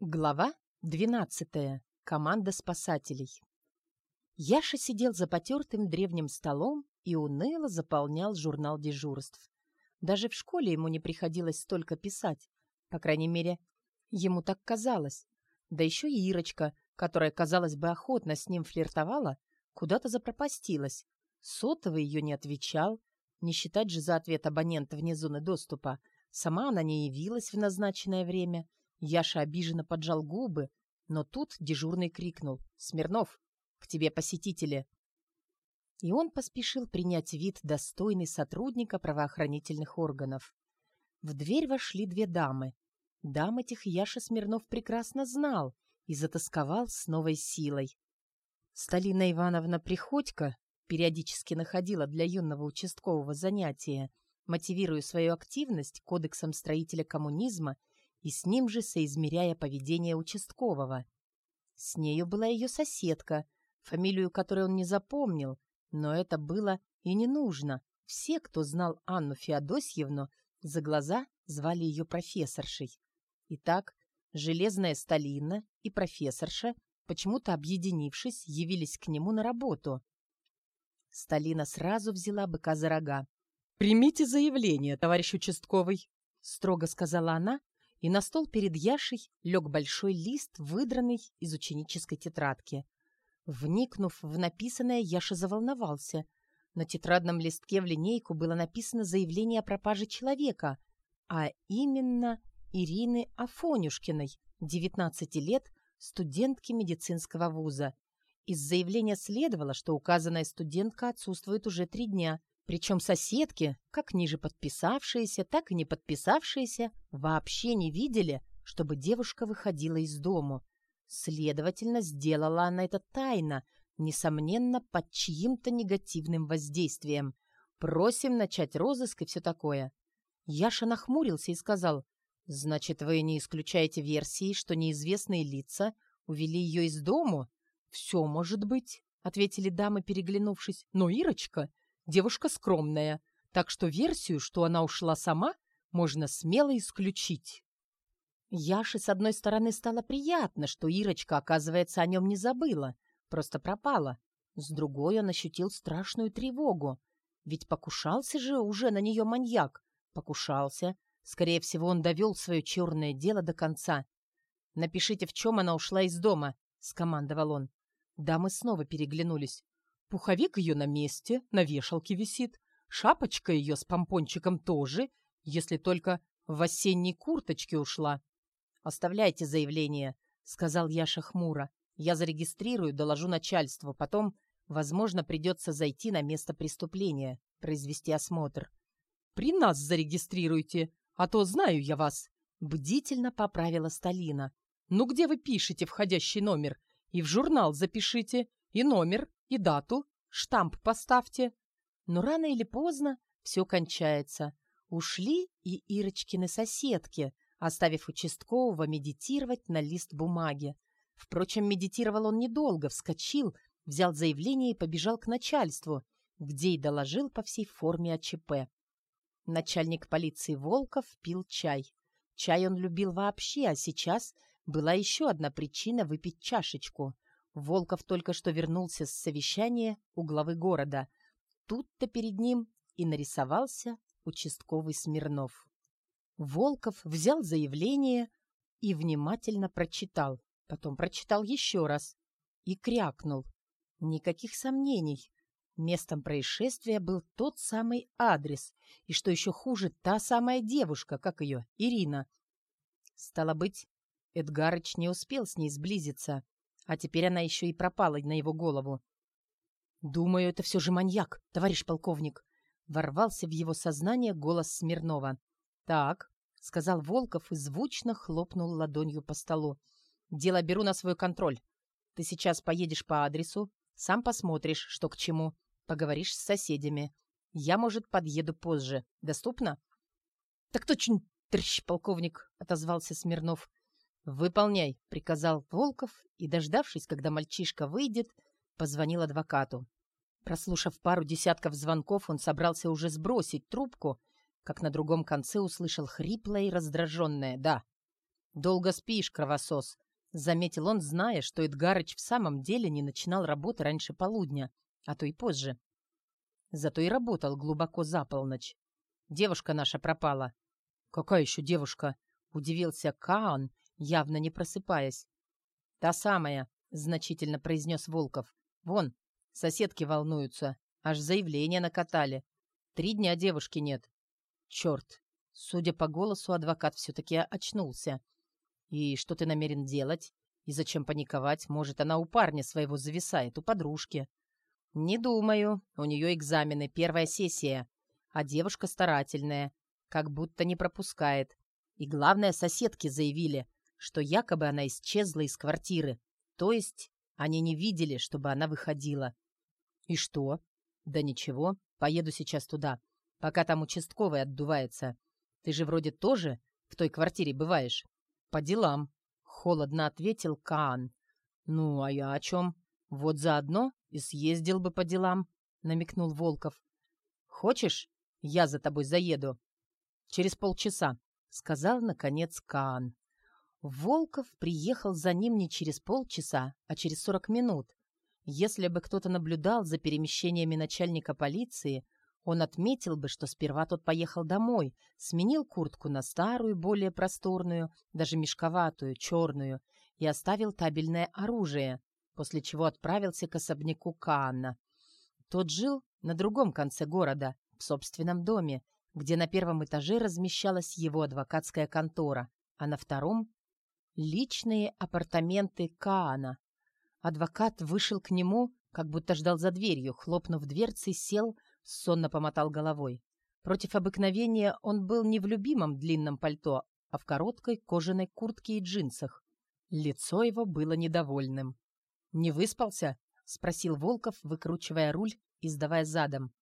Глава 12. Команда спасателей. Яша сидел за потертым древним столом и уныло заполнял журнал дежурств. Даже в школе ему не приходилось столько писать. По крайней мере, ему так казалось. Да еще и Ирочка, которая, казалось бы, охотно с ним флиртовала, куда-то запропастилась. Сотовый ее не отвечал, не считать же за ответ абонента вне зоны доступа. Сама она не явилась в назначенное время — Яша обиженно поджал губы, но тут дежурный крикнул «Смирнов, к тебе посетители!» И он поспешил принять вид достойный сотрудника правоохранительных органов. В дверь вошли две дамы. Дам этих Яша Смирнов прекрасно знал и затасковал с новой силой. Сталина Ивановна Приходько периодически находила для юного участкового занятия, мотивируя свою активность кодексом строителя коммунизма и с ним же соизмеряя поведение участкового. С нею была ее соседка, фамилию которой он не запомнил, но это было и не нужно. Все, кто знал Анну Феодосьевну, за глаза звали ее профессоршей. Итак, Железная Сталина и профессорша, почему-то объединившись, явились к нему на работу. Сталина сразу взяла быка за рога. «Примите заявление, товарищ участковый», — строго сказала она, и на стол перед Яшей лег большой лист, выдранный из ученической тетрадки. Вникнув в написанное, Яша заволновался. На тетрадном листке в линейку было написано заявление о пропаже человека, а именно Ирины Афонюшкиной, 19 лет, студентки медицинского вуза. Из заявления следовало, что указанная студентка отсутствует уже три дня, причем соседки, как ниже подписавшиеся, так и не подписавшиеся, вообще не видели, чтобы девушка выходила из дому. Следовательно, сделала она это тайно, несомненно, под чьим-то негативным воздействием. Просим начать розыск и все такое. Яша нахмурился и сказал, «Значит, вы не исключаете версии, что неизвестные лица увели ее из дому?» «Все может быть», — ответили дамы, переглянувшись. «Но Ирочка девушка скромная, так что версию, что она ушла сама, можно смело исключить. Яше, с одной стороны, стало приятно, что Ирочка, оказывается, о нем не забыла, просто пропала. С другой он ощутил страшную тревогу. Ведь покушался же уже на нее маньяк. Покушался. Скорее всего, он довел свое черное дело до конца. «Напишите, в чем она ушла из дома», — скомандовал он. Дамы снова переглянулись. Пуховик ее на месте, на вешалке висит. Шапочка ее с помпончиком тоже, если только в осенней курточке ушла. «Оставляйте заявление», — сказал Яша хмуро. «Я зарегистрирую, доложу начальству. Потом, возможно, придется зайти на место преступления, произвести осмотр». «При нас зарегистрируйте, а то знаю я вас», — бдительно поправила Сталина. «Ну где вы пишете входящий номер? И в журнал запишите, и номер, и дату, штамп поставьте. Но рано или поздно все кончается. Ушли и Ирочкины соседки, оставив участкового медитировать на лист бумаги. Впрочем, медитировал он недолго, вскочил, взял заявление и побежал к начальству, где и доложил по всей форме АЧП. Начальник полиции Волков пил чай. Чай он любил вообще, а сейчас была еще одна причина выпить чашечку — Волков только что вернулся с совещания у главы города. Тут-то перед ним и нарисовался участковый Смирнов. Волков взял заявление и внимательно прочитал. Потом прочитал еще раз и крякнул. Никаких сомнений. Местом происшествия был тот самый адрес, и, что еще хуже, та самая девушка, как ее, Ирина. Стало быть, Эдгарыч не успел с ней сблизиться. А теперь она еще и пропала на его голову. «Думаю, это все же маньяк, товарищ полковник», — ворвался в его сознание голос Смирнова. «Так», — сказал Волков и звучно хлопнул ладонью по столу. «Дело беру на свой контроль. Ты сейчас поедешь по адресу, сам посмотришь, что к чему, поговоришь с соседями. Я, может, подъеду позже. Доступно?» «Так точно, товарищ полковник», — отозвался Смирнов. «Выполняй», — приказал Волков и, дождавшись, когда мальчишка выйдет, позвонил адвокату. Прослушав пару десятков звонков, он собрался уже сбросить трубку, как на другом конце услышал хриплое и раздраженное «да». «Долго спишь, кровосос», — заметил он, зная, что Эдгарыч в самом деле не начинал работы раньше полудня, а то и позже. Зато и работал глубоко за полночь. Девушка наша пропала. «Какая еще девушка?» — удивился Каан, явно не просыпаясь. «Та самая», — значительно произнес Волков. «Вон, соседки волнуются, аж заявление накатали. Три дня девушки нет». «Черт!» Судя по голосу, адвокат все-таки очнулся. «И что ты намерен делать? И зачем паниковать? Может, она у парня своего зависает, у подружки?» «Не думаю. У нее экзамены, первая сессия. А девушка старательная, как будто не пропускает. И главное, соседки заявили, что якобы она исчезла из квартиры. То есть они не видели, чтобы она выходила. И что? Да ничего, поеду сейчас туда, пока там участковый отдувается. Ты же вроде тоже в той квартире бываешь. По делам, холодно ответил Каан. Ну, а я о чем? Вот заодно и съездил бы по делам, намекнул Волков. Хочешь, я за тобой заеду? Через полчаса, сказал, наконец, Каан. Волков приехал за ним не через полчаса, а через сорок минут. Если бы кто-то наблюдал за перемещениями начальника полиции, он отметил бы, что сперва тот поехал домой, сменил куртку на старую, более просторную, даже мешковатую, черную, и оставил табельное оружие, после чего отправился к особняку Каанна. Тот жил на другом конце города, в собственном доме, где на первом этаже размещалась его адвокатская контора, а на втором — личные апартаменты Каана. Адвокат вышел к нему, как будто ждал за дверью, хлопнув дверцей, сел, сонно помотал головой. Против обыкновения он был не в любимом длинном пальто, а в короткой кожаной куртке и джинсах. Лицо его было недовольным. «Не выспался?» — спросил Волков, выкручивая руль и сдавая задом.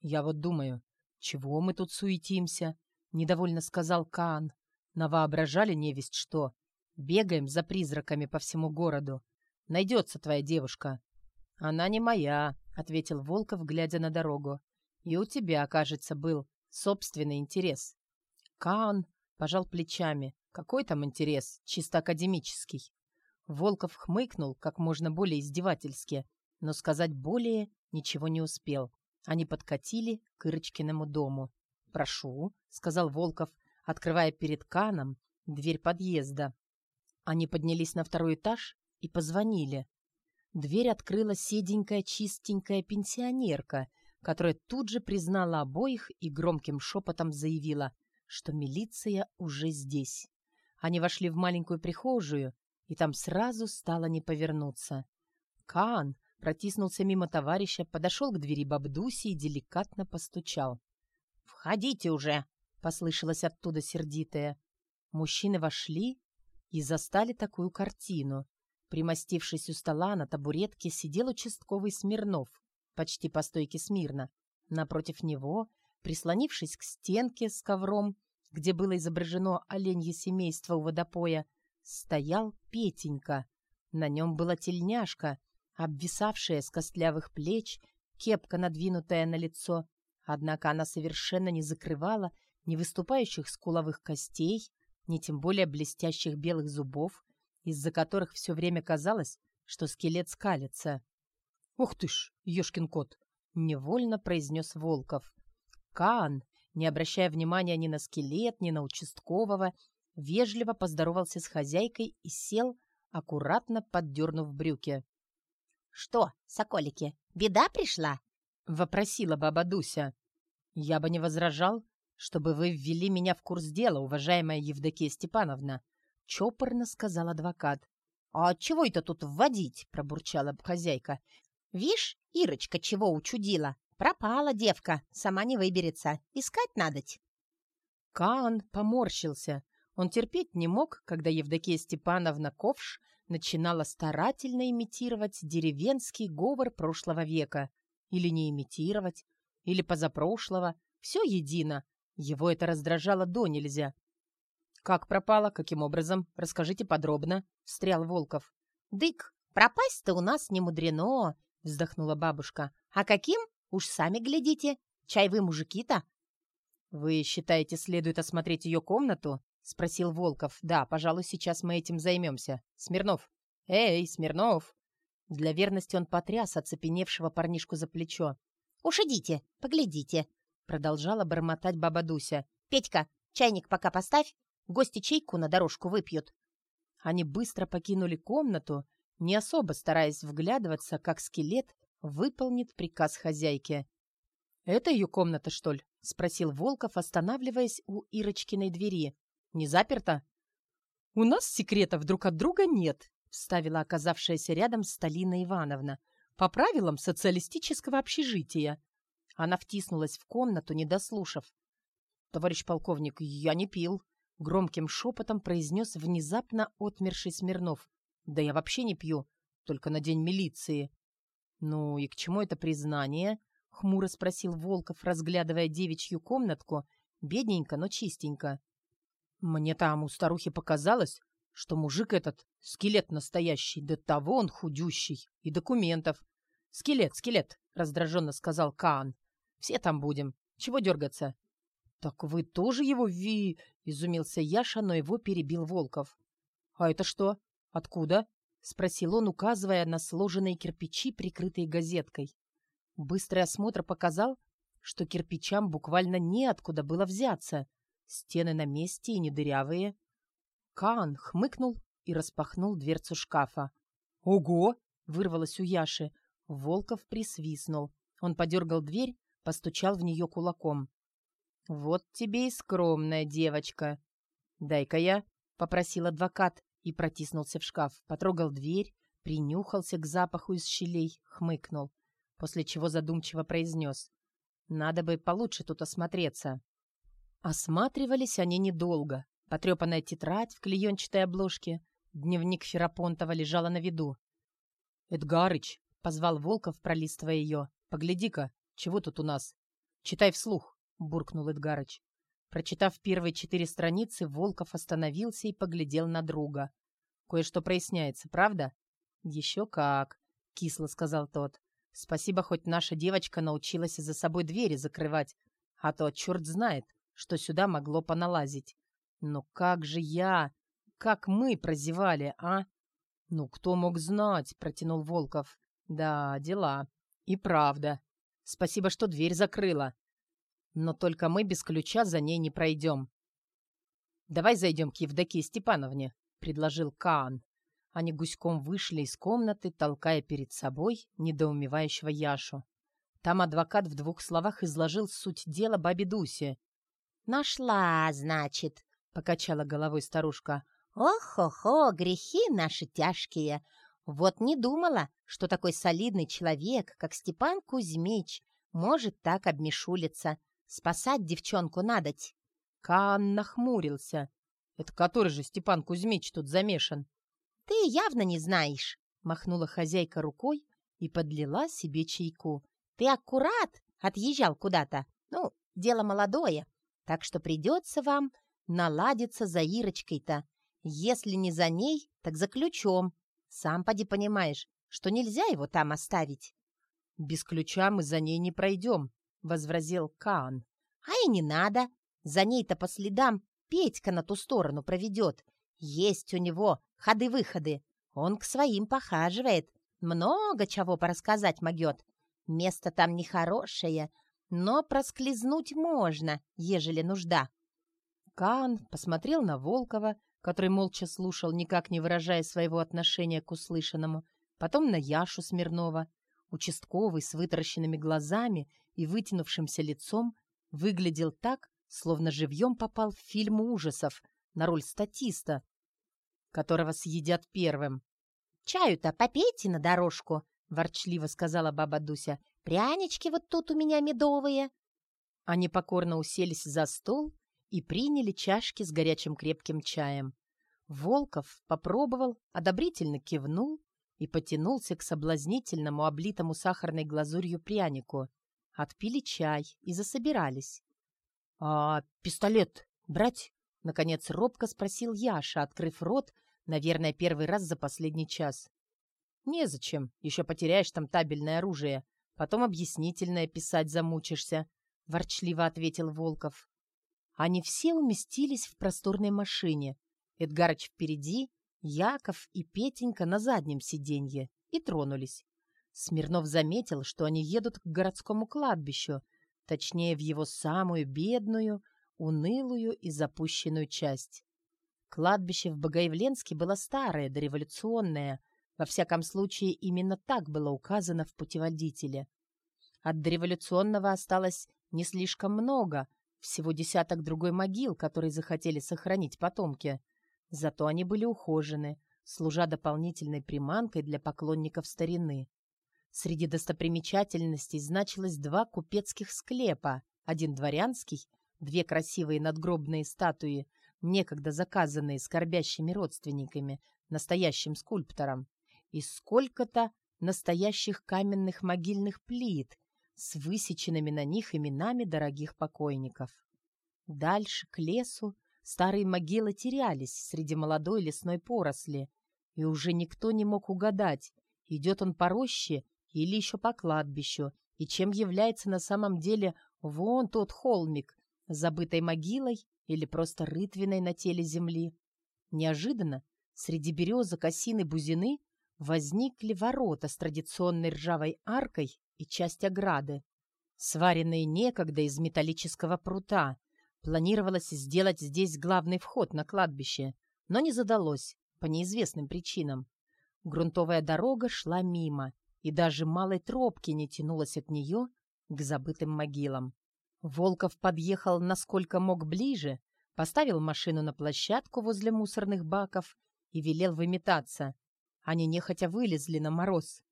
«Я вот думаю, чего мы тут суетимся?» — недовольно сказал Каан. «Навоображали невесть что. Бегаем за призраками по всему городу. Найдется твоя девушка». «Она не моя», — ответил Волков, глядя на дорогу. «И у тебя, кажется, был собственный интерес». Каан пожал плечами. «Какой там интерес? Чисто академический». Волков хмыкнул как можно более издевательски, но сказать более ничего не успел. Они подкатили к Ирочкиному дому. «Прошу», — сказал Волков, открывая перед Каном дверь подъезда. Они поднялись на второй этаж и позвонили. Дверь открыла седенькая, чистенькая пенсионерка, которая тут же признала обоих и громким шепотом заявила, что милиция уже здесь. Они вошли в маленькую прихожую, и там сразу стало не повернуться. Каан протиснулся мимо товарища, подошел к двери Бабдуси и деликатно постучал. «Входите уже!» — послышалось оттуда сердитое. Мужчины вошли и застали такую картину. Примостившись у стола на табуретке, сидел участковый Смирнов, почти по стойке смирно. Напротив него, прислонившись к стенке с ковром, где было изображено оленье семейство у водопоя, стоял Петенька. На нем была тельняшка, обвисавшая с костлявых плеч, кепка, надвинутая на лицо. Однако она совершенно не закрывала ни выступающих скуловых костей, ни тем более блестящих белых зубов, из-за которых все время казалось, что скелет скалится. «Ух ты ж, ешкин кот!» — невольно произнес Волков. Каан, не обращая внимания ни на скелет, ни на участкового, вежливо поздоровался с хозяйкой и сел, аккуратно поддернув брюки. «Что, соколики, беда пришла?» — вопросила баба Дуся. «Я бы не возражал, чтобы вы ввели меня в курс дела, уважаемая Евдокия Степановна», — чопорно сказал адвокат. «А чего это тут вводить?» — пробурчала хозяйка. «Вишь, Ирочка чего учудила? Пропала девка, сама не выберется. Искать надоть». Каан поморщился. Он терпеть не мог, когда Евдокия Степановна Ковш начинала старательно имитировать деревенский говор прошлого века. Или не имитировать, или позапрошлого. Все едино. Его это раздражало до нельзя. «Как пропала? Каким образом? Расскажите подробно», — встрял Волков. «Дык, пропасть-то у нас не мудрено», — вздохнула бабушка. «А каким? Уж сами глядите. Чай вы мужики-то». «Вы считаете, следует осмотреть ее комнату?» спросил Волков. «Да, пожалуй, сейчас мы этим займемся. Смирнов! Эй, Смирнов!» Для верности он потряс оцепеневшего парнишку за плечо. «Уж идите, поглядите!» Продолжала бормотать баба Дуся. «Петька, чайник пока поставь, гости чайку на дорожку выпьют». Они быстро покинули комнату, не особо стараясь вглядываться, как скелет выполнит приказ хозяйки. «Это ее комната, что ли?» — спросил Волков, останавливаясь у Ирочкиной двери. «Не заперто?» «У нас секретов друг от друга нет», — вставила оказавшаяся рядом Сталина Ивановна. «По правилам социалистического общежития». Она втиснулась в комнату, не дослушав. «Товарищ полковник, я не пил», — громким шепотом произнес внезапно отмерший Смирнов. «Да я вообще не пью, только на день милиции». «Ну и к чему это признание?» — хмуро спросил Волков, разглядывая девичью комнатку, бедненько, но чистенько. «Мне там у старухи показалось, что мужик этот — скелет настоящий, до того он худющий, и документов». «Скелет, скелет», — раздраженно сказал Каан. «Все там будем. Чего дергаться?» «Так вы тоже его ви...» — изумился Яша, но его перебил Волков. «А это что? Откуда?» — спросил он, указывая на сложенные кирпичи, прикрытые газеткой. Быстрый осмотр показал, что кирпичам буквально неоткуда было взяться. Стены на месте и не дырявые. Каан хмыкнул и распахнул дверцу шкафа. «Ого!» — вырвалось у Яши. Волков присвистнул. Он подергал дверь, постучал в нее кулаком. «Вот тебе и скромная девочка!» «Дай-ка я!» — попросил адвокат и протиснулся в шкаф, потрогал дверь, принюхался к запаху из щелей, хмыкнул, после чего задумчиво произнес. «Надо бы получше тут осмотреться». Осматривались они недолго. Потрепанная тетрадь в клеенчатой обложке, дневник Ферапонтова лежала на виду. «Эдгарыч!» — позвал Волков, пролистывая ее. «Погляди-ка, чего тут у нас?» «Читай вслух», — буркнул Эдгарыч. Прочитав первые четыре страницы, Волков остановился и поглядел на друга. «Кое-что проясняется, правда?» «Еще как», — кисло сказал тот. «Спасибо, хоть наша девочка научилась за собой двери закрывать, а то черт знает, что сюда могло поналазить. Но как же я, как мы прозевали, а?» «Ну, кто мог знать?» — протянул Волков. «Да, дела. И правда. Спасибо, что дверь закрыла. Но только мы без ключа за ней не пройдем. «Давай зайдем к Евдокии Степановне», — предложил Каан. Они гуськом вышли из комнаты, толкая перед собой недоумевающего Яшу. Там адвокат в двух словах изложил суть дела бабе Дусе. «Нашла, значит», — покачала головой старушка. «Ох-хо-хо, грехи наши тяжкие. Вот не думала, что такой солидный человек, как Степан Кузьмич, может так обмешулиться. Спасать девчонку надоть. Каан нахмурился. Это который же Степан Кузьмич тут замешан? Ты явно не знаешь, махнула хозяйка рукой и подлила себе чайку. Ты аккурат отъезжал куда-то. Ну, дело молодое, так что придется вам наладиться за Ирочкой-то. Если не за ней, так за ключом. Сам поди понимаешь, что нельзя его там оставить. Без ключа мы за ней не пройдем, — возразил Каан. «А и не надо. За ней-то по следам Петька на ту сторону проведет. Есть у него ходы-выходы. Он к своим похаживает. Много чего порассказать могет. Место там нехорошее, но проскользнуть можно, ежели нужда». Каан посмотрел на Волкова, который молча слушал, никак не выражая своего отношения к услышанному, потом на Яшу Смирнова. Участковый с вытаращенными глазами и вытянувшимся лицом выглядел так, словно живьем попал в фильм ужасов на роль статиста, которого съедят первым. «Чаю-то попейте на дорожку», — ворчливо сказала баба Дуся. «Прянички вот тут у меня медовые». Они покорно уселись за стол и приняли чашки с горячим крепким чаем. Волков попробовал, одобрительно кивнул и потянулся к соблазнительному, облитому сахарной глазурью прянику. Отпили чай и засобирались. «А пистолет брать?» — наконец робко спросил Яша, открыв рот, наверное, первый раз за последний час. «Незачем, еще потеряешь там табельное оружие, потом объяснительное писать замучишься», — ворчливо ответил Волков. Они все уместились в просторной машине. Эдгарыч впереди, Яков и Петенька на заднем сиденье. И тронулись. Смирнов заметил, что они едут к городскому кладбищу, точнее, в его самую бедную, унылую и запущенную часть. Кладбище в Богоявленске было старое, дореволюционное. Во всяком случае, именно так было указано в путеводителе. От дореволюционного осталось не слишком много, всего десяток другой могил, которые захотели сохранить потомки. Зато они были ухожены, служа дополнительной приманкой для поклонников старины. Среди достопримечательностей значилось два купецких склепа, один дворянский, две красивые надгробные статуи, некогда заказанные скорбящими родственниками, настоящим скульптором, и сколько-то настоящих каменных могильных плит с высеченными на них именами дорогих покойников. Дальше, к лесу, старые могилы терялись среди молодой лесной поросли, и уже никто не мог угадать, идет он по роще или еще по кладбищу, и чем является на самом деле вон тот холмик, забытой могилой или просто рытвиной на теле земли. Неожиданно среди березок, осины, бузины возникли ворота с традиционной ржавой аркой и часть ограды. Сваренные некогда из металлического прута, планировалось сделать здесь главный вход на кладбище, но не задалось по неизвестным причинам. Грунтовая дорога шла мимо, и даже малой тропки не тянулась от нее к забытым могилам. Волков подъехал насколько мог ближе, поставил машину на площадку возле мусорных баков и велел выметаться. Они нехотя вылезли на мороз.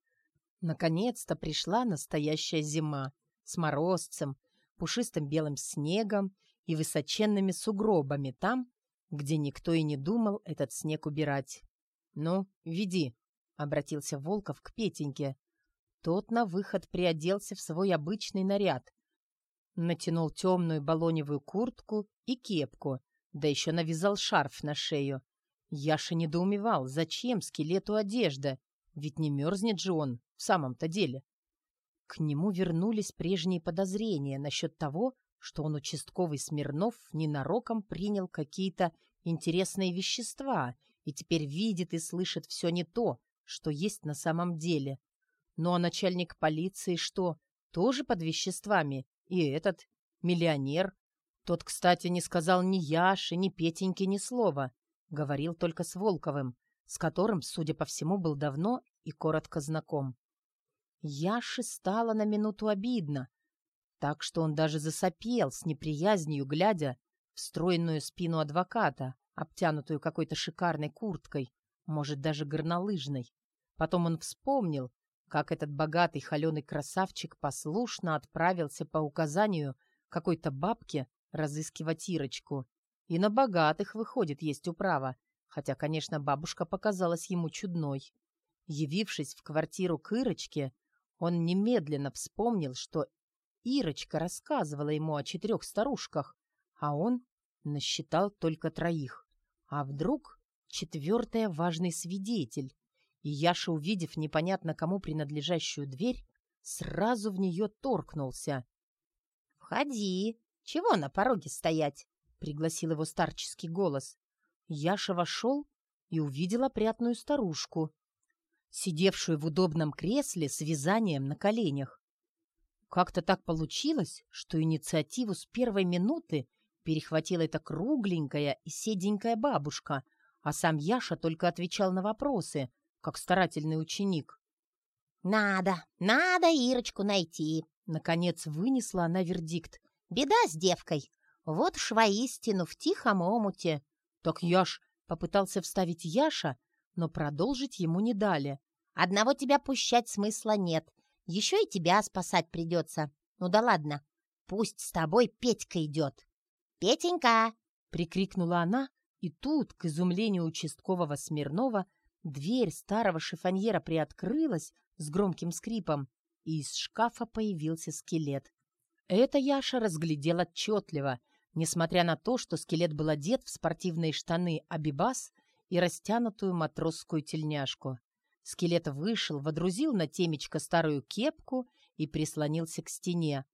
Наконец-то пришла настоящая зима с морозцем, пушистым белым снегом и высоченными сугробами там, где никто и не думал этот снег убирать. «Ну, веди», — обратился Волков к Петеньке. Тот на выход приоделся в свой обычный наряд. Натянул темную балоневую куртку и кепку, да еще навязал шарф на шею. Яша недоумевал, зачем скелету одежда, ведь не мерзнет же он в самом-то деле. К нему вернулись прежние подозрения насчет того, что он, участковый Смирнов, ненароком принял какие-то интересные вещества и теперь видит и слышит все не то, что есть на самом деле. Ну а начальник полиции что, тоже под веществами? И этот, миллионер? Тот, кстати, не сказал ни Яше, ни Петеньке ни слова. Говорил только с Волковым, с которым, судя по всему, был давно и коротко знаком. Яше стало на минуту обидно, так что он даже засопел с неприязнью, глядя в стройную спину адвоката, обтянутую какой-то шикарной курткой, может, даже горнолыжной. Потом он вспомнил, как этот богатый холеный красавчик послушно отправился по указанию какой-то бабки разыскивать Ирочку. И на богатых, выходит, есть управа, хотя, конечно, бабушка показалась ему чудной. Явившись в квартиру к Ирочке, он немедленно вспомнил, что Ирочка рассказывала ему о четырех старушках, а он насчитал только троих. А вдруг четвертая важный свидетель? И Яша, увидев непонятно кому принадлежащую дверь, сразу в нее торкнулся. «Входи! Чего на пороге стоять?» — пригласил его старческий голос. Яша вошел и увидел опрятную старушку, сидевшую в удобном кресле с вязанием на коленях. Как-то так получилось, что инициативу с первой минуты перехватила эта кругленькая и седенькая бабушка, а сам Яша только отвечал на вопросы, как старательный ученик. «Надо, надо Ирочку найти!» Наконец вынесла она вердикт. «Беда с девкой. Вот уж воистину в тихом омуте». Так Яш попытался вставить Яша, но продолжить ему не дали. «Одного тебя пущать смысла нет. Еще и тебя спасать придется. Ну да ладно, пусть с тобой Петька идет». «Петенька!» — прикрикнула она, и тут, к изумлению участкового Смирнова, дверь старого шифоньера приоткрылась с громким скрипом, и из шкафа появился скелет. Это Яша разглядел отчетливо, несмотря на то, что скелет был одет в спортивные штаны «Абибас» и растянутую матросскую тельняшку. Скелет вышел, водрузил на темечко старую кепку и прислонился к стене.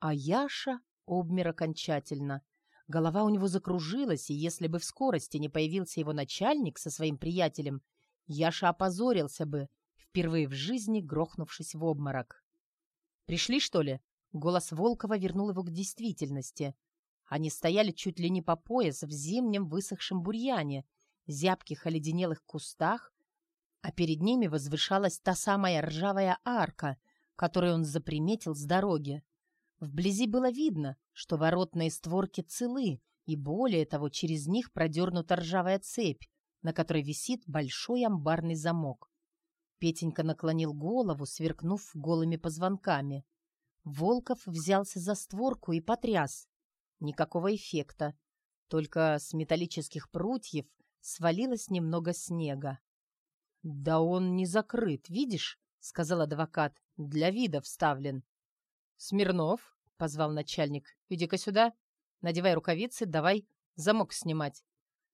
А Яша обмер окончательно. Голова у него закружилась, и если бы в скорости не появился его начальник со своим приятелем, Яша опозорился бы, впервые в жизни грохнувшись в обморок. «Пришли, что ли?» Голос Волкова вернул его к действительности. Они стояли чуть ли не по пояс в зимнем высохшем бурьяне, зябких оледенелых кустах, а перед ними возвышалась та самая ржавая арка, которую он заприметил с дороги. Вблизи было видно, что воротные створки целы, и более того, через них продернута ржавая цепь, на которой висит большой амбарный замок. Петенька наклонил голову, сверкнув голыми позвонками. Волков взялся за створку и потряс. Никакого эффекта. Только с металлических прутьев свалилось немного снега. «Да он не закрыт, видишь?» — сказал адвокат. «Для вида вставлен». «Смирнов», — позвал начальник, — «иди-ка сюда. Надевай рукавицы, давай замок снимать».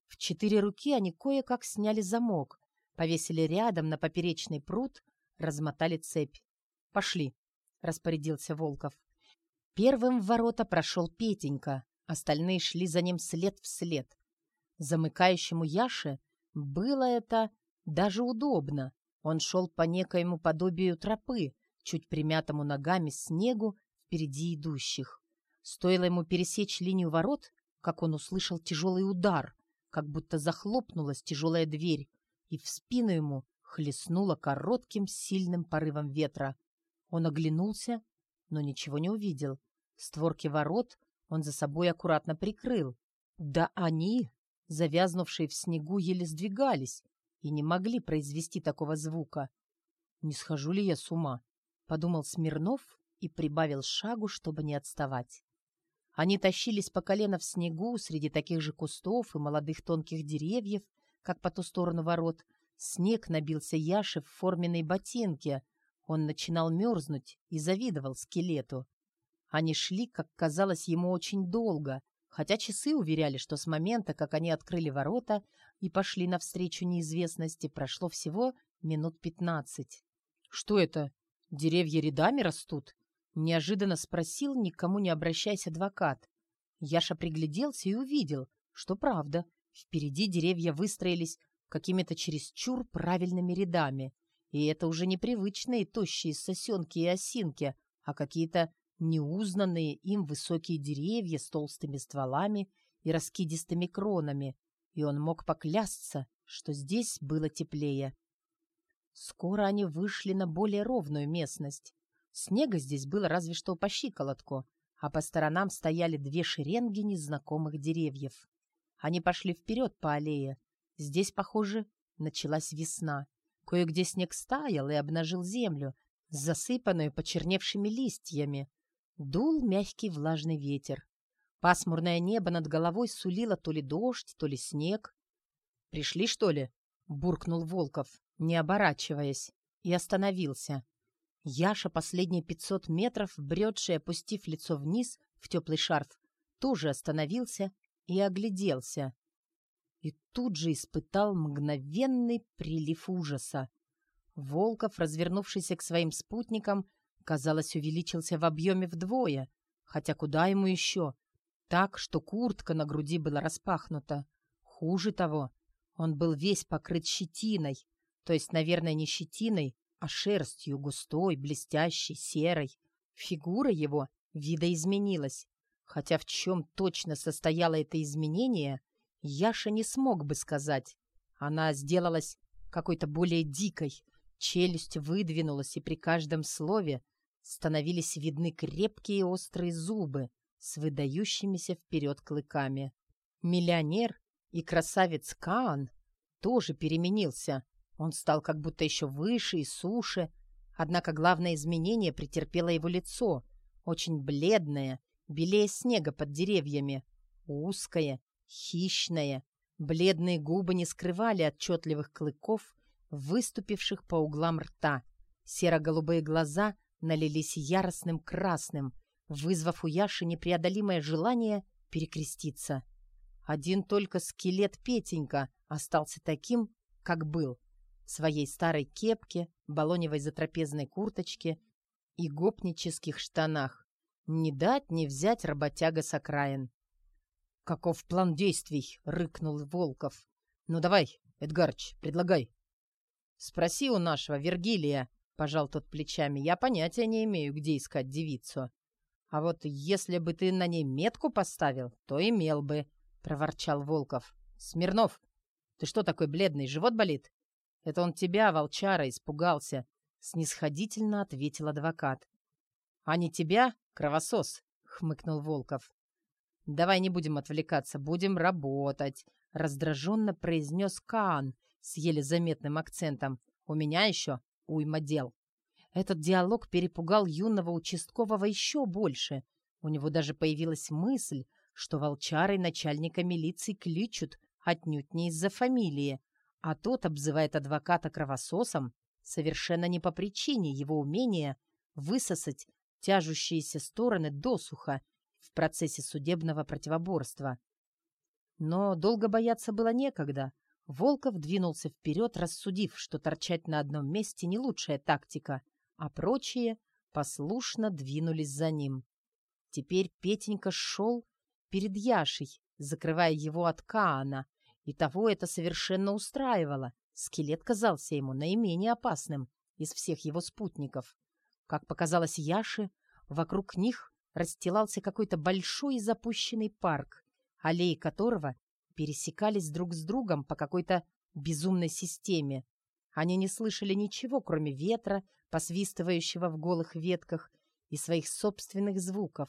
В четыре руки они кое-как сняли замок, повесили рядом на поперечный пруд, размотали цепь. «Пошли», — распорядился Волков. Первым в ворота прошел Петенька, остальные шли за ним след в след. Замыкающему Яше было это даже удобно. Он шел по некоему подобию тропы, чуть примятому ногами снегу впереди идущих. Стоило ему пересечь линию ворот, как он услышал тяжелый удар, как будто захлопнулась тяжелая дверь, и в спину ему хлестнуло коротким сильным порывом ветра. Он оглянулся, но ничего не увидел. Створки ворот он за собой аккуратно прикрыл. Да они, завязнувшие в снегу, еле сдвигались и не могли произвести такого звука. «Не схожу ли я с ума?» — подумал Смирнов и прибавил шагу, чтобы не отставать. Они тащились по колено в снегу среди таких же кустов и молодых тонких деревьев, как по ту сторону ворот. Снег набился Яше в форменной ботинке. Он начинал мерзнуть и завидовал скелету. Они шли, как казалось ему, очень долго, хотя часы уверяли, что с момента, как они открыли ворота и пошли навстречу неизвестности, прошло всего минут пятнадцать. «Что это? Деревья рядами растут?» — неожиданно спросил, никому не обращаясь адвокат. Яша пригляделся и увидел, что правда. Впереди деревья выстроились какими-то чересчур правильными рядами. И это уже не привычные тощие сосенки и осинки, а какие-то неузнанные им высокие деревья с толстыми стволами и раскидистыми кронами, и он мог поклясться, что здесь было теплее. Скоро они вышли на более ровную местность. Снега здесь было разве что по щиколотку, а по сторонам стояли две шеренги незнакомых деревьев. Они пошли вперед по аллее. Здесь, похоже, началась весна. Кое-где снег стаял и обнажил землю, засыпанную почерневшими листьями, Дул мягкий влажный ветер. Пасмурное небо над головой сулило то ли дождь, то ли снег. «Пришли, что ли?» — буркнул Волков, не оборачиваясь, и остановился. Яша последние пятьсот метров, бредший, опустив лицо вниз в теплый шарф, тоже остановился и огляделся. И тут же испытал мгновенный прилив ужаса. Волков, развернувшийся к своим спутникам, казалось, увеличился в объеме вдвое, хотя куда ему еще? Так, что куртка на груди была распахнута. Хуже того, он был весь покрыт щетиной, то есть, наверное, не щетиной, а шерстью густой, блестящей, серой. Фигура его видоизменилась, хотя в чем точно состояло это изменение, Яша не смог бы сказать. Она сделалась какой-то более дикой, челюсть выдвинулась, и при каждом слове становились видны крепкие острые зубы с выдающимися вперед клыками. Миллионер и красавец Каан тоже переменился. Он стал как будто еще выше и суше, однако главное изменение претерпело его лицо, очень бледное, белее снега под деревьями, узкое, хищное. Бледные губы не скрывали отчетливых клыков, выступивших по углам рта. Серо-голубые глаза налились яростным красным, вызвав у Яши непреодолимое желание перекреститься. Один только скелет Петенька остался таким, как был, в своей старой кепке, балоневой затрапезной курточке и гопнических штанах. Не дать не взять работяга с окраин. «Каков план действий?» — рыкнул Волков. «Ну давай, Эдгарч, предлагай». «Спроси у нашего Вергилия», — пожал тот плечами. «Я понятия не имею, где искать девицу». «А вот если бы ты на ней метку поставил, то имел бы», — проворчал Волков. «Смирнов, ты что такой бледный, живот болит?» «Это он тебя, волчара, испугался», — снисходительно ответил адвокат. «А не тебя, кровосос», — хмыкнул Волков. «Давай не будем отвлекаться, будем работать», — раздраженно произнес Каан с еле заметным акцентом. «У меня еще уйма дел». Этот диалог перепугал юного участкового еще больше. У него даже появилась мысль, что волчары начальника милиции кличут отнюдь не из-за фамилии, а тот обзывает адвоката кровососом совершенно не по причине его умения высосать тяжущиеся стороны досуха в процессе судебного противоборства. Но долго бояться было некогда. Волков двинулся вперед, рассудив, что торчать на одном месте не лучшая тактика, а прочие послушно двинулись за ним. Теперь Петенька шел перед Яшей, закрывая его от Каана, и того это совершенно устраивало. Скелет казался ему наименее опасным из всех его спутников. Как показалось Яше, вокруг них расстилался какой-то большой запущенный парк, аллеи которого пересекались друг с другом по какой-то безумной системе. Они не слышали ничего, кроме ветра, посвистывающего в голых ветках, и своих собственных звуков.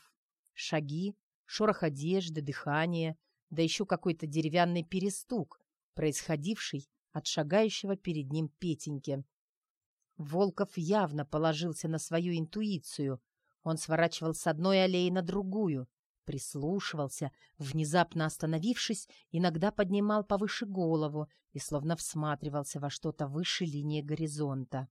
Шаги, шорох одежды, дыхание, да еще какой-то деревянный перестук, происходивший от шагающего перед ним Петеньки. Волков явно положился на свою интуицию. Он сворачивал с одной аллеи на другую, прислушивался, внезапно остановившись, иногда поднимал повыше голову и словно всматривался во что-то выше линии горизонта.